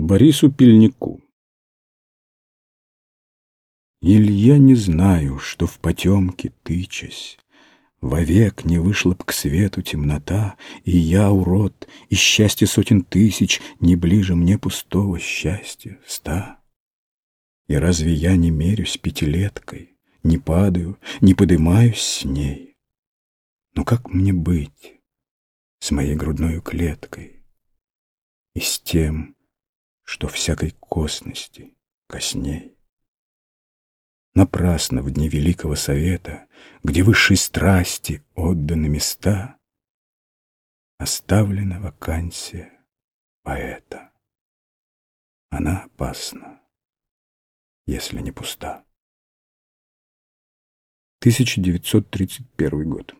Борису Пельнику Иль я не знаю, что в потемке тычась, Вовек не вышла б к свету темнота, И я, урод, и счастье сотен тысяч Не ближе мне пустого счастья ста. И разве я не мерюсь пятилеткой, Не падаю, не подымаюсь с ней? Но как мне быть с моей грудной клеткой И с тем, что всякой косности косней? Напрасно в дни Великого Совета, Где высшей страсти отданы места, Оставлена вакансия поэта. Она опасна, если не пуста. 1931 год.